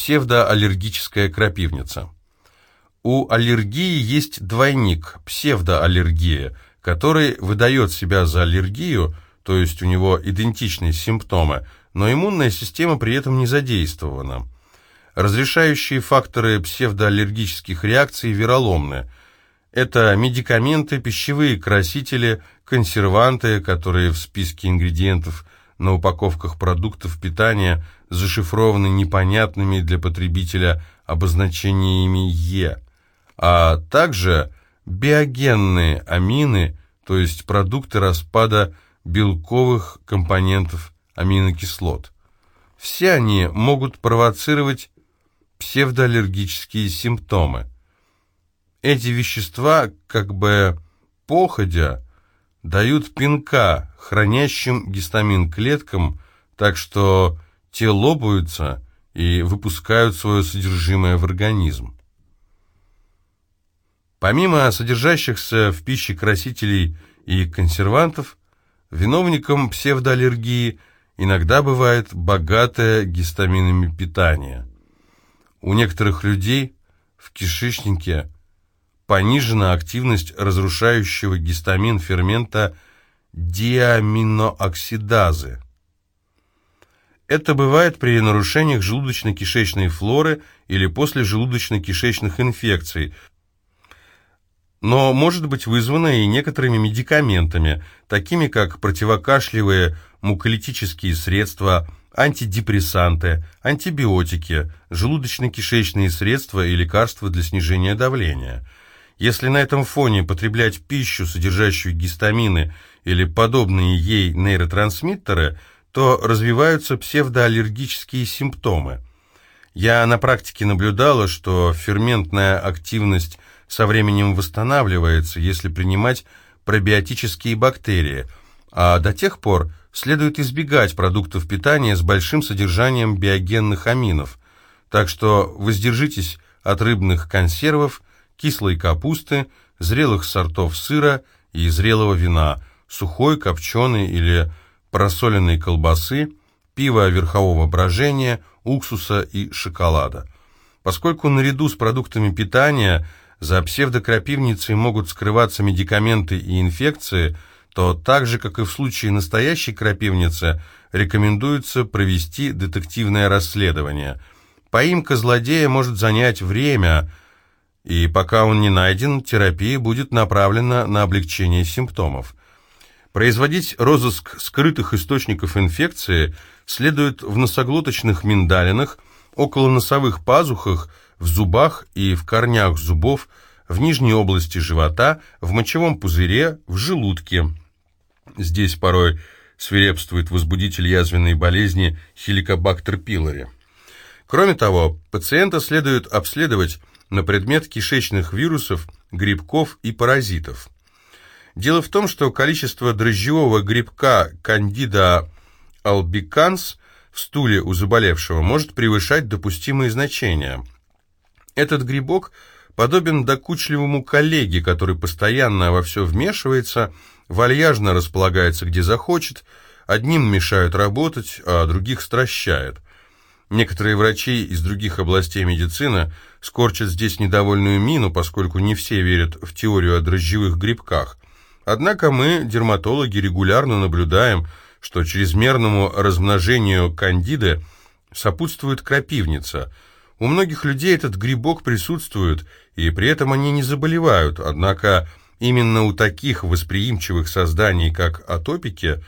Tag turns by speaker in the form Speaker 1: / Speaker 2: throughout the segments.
Speaker 1: псевдоаллергическая крапивница. У аллергии есть двойник – псевдоаллергия, который выдает себя за аллергию, то есть у него идентичные симптомы, но иммунная система при этом не задействована. Разрешающие факторы псевдоаллергических реакций вероломны. Это медикаменты, пищевые красители, консерванты, которые в списке ингредиентов на упаковках продуктов питания зашифрованы непонятными для потребителя обозначениями «Е», а также биогенные амины, то есть продукты распада белковых компонентов аминокислот. Все они могут провоцировать псевдоаллергические симптомы. Эти вещества, как бы походя, дают пинка хранящим гистамин клеткам, так что те лопаются и выпускают свое содержимое в организм. Помимо содержащихся в пище красителей и консервантов, виновником псевдоаллергии иногда бывает богатое гистаминами питание. У некоторых людей в кишечнике понижена активность разрушающего гистамин фермента диаминооксидазы. Это бывает при нарушениях желудочно-кишечной флоры или после желудочно-кишечных инфекций, но может быть вызвано и некоторыми медикаментами, такими как противокашлевые муколитические средства, антидепрессанты, антибиотики, желудочно-кишечные средства и лекарства для снижения давления – если на этом фоне потреблять пищу, содержащую гистамины или подобные ей нейротрансмиттеры, то развиваются псевдоаллергические симптомы. Я на практике наблюдала, что ферментная активность со временем восстанавливается, если принимать пробиотические бактерии, а до тех пор следует избегать продуктов питания с большим содержанием биогенных аминов. Так что воздержитесь от рыбных консервов, кислой капусты, зрелых сортов сыра и зрелого вина, сухой, копченой или просоленной колбасы, пива верхового брожения, уксуса и шоколада. Поскольку наряду с продуктами питания за псевдокрапивницей могут скрываться медикаменты и инфекции, то так же, как и в случае настоящей крапивницы, рекомендуется провести детективное расследование. Поимка злодея может занять время, и пока он не найден, терапия будет направлена на облегчение симптомов. Производить розыск скрытых источников инфекции следует в носоглоточных миндалинах, около носовых пазухах, в зубах и в корнях зубов, в нижней области живота, в мочевом пузыре, в желудке. Здесь порой свирепствует возбудитель язвенной болезни хеликобактер пилори. Кроме того, пациента следует обследовать на предмет кишечных вирусов, грибков и паразитов. Дело в том, что количество дрожжевого грибка Candida albicans в стуле у заболевшего может превышать допустимые значения. Этот грибок подобен докучливому коллеге, который постоянно во все вмешивается, вальяжно располагается где захочет, одним мешают работать, а других стращает – Некоторые врачи из других областей медицины скорчат здесь недовольную мину, поскольку не все верят в теорию о дрожжевых грибках. Однако мы, дерматологи, регулярно наблюдаем, что чрезмерному размножению кандиды сопутствует крапивница. У многих людей этот грибок присутствует, и при этом они не заболевают, однако именно у таких восприимчивых созданий, как атопики,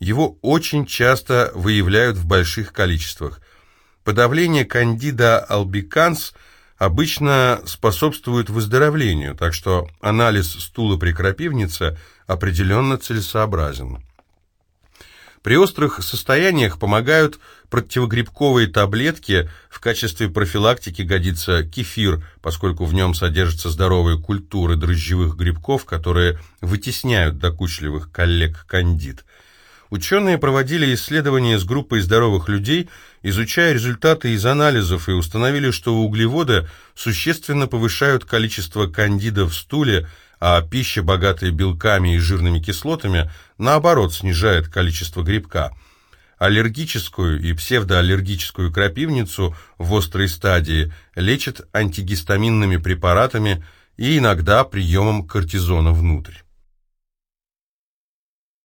Speaker 1: его очень часто выявляют в больших количествах. Подавление кандида албиканс обычно способствует выздоровлению, так что анализ стула при крапивнице определенно целесообразен. При острых состояниях помогают противогрибковые таблетки, в качестве профилактики годится кефир, поскольку в нем содержатся здоровые культуры дрожжевых грибков, которые вытесняют докучливых коллег кандид. Ученые проводили исследования с группой здоровых людей, изучая результаты из анализов, и установили, что углеводы существенно повышают количество кандида в стуле, а пища, богатая белками и жирными кислотами, наоборот, снижает количество грибка. Аллергическую и псевдоаллергическую крапивницу в острой стадии лечат антигистаминными препаратами и иногда приемом кортизона внутрь.